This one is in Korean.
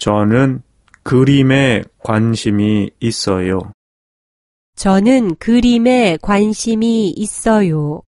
저는 그림에 관심이 있어요. 저는 그림에 관심이 있어요.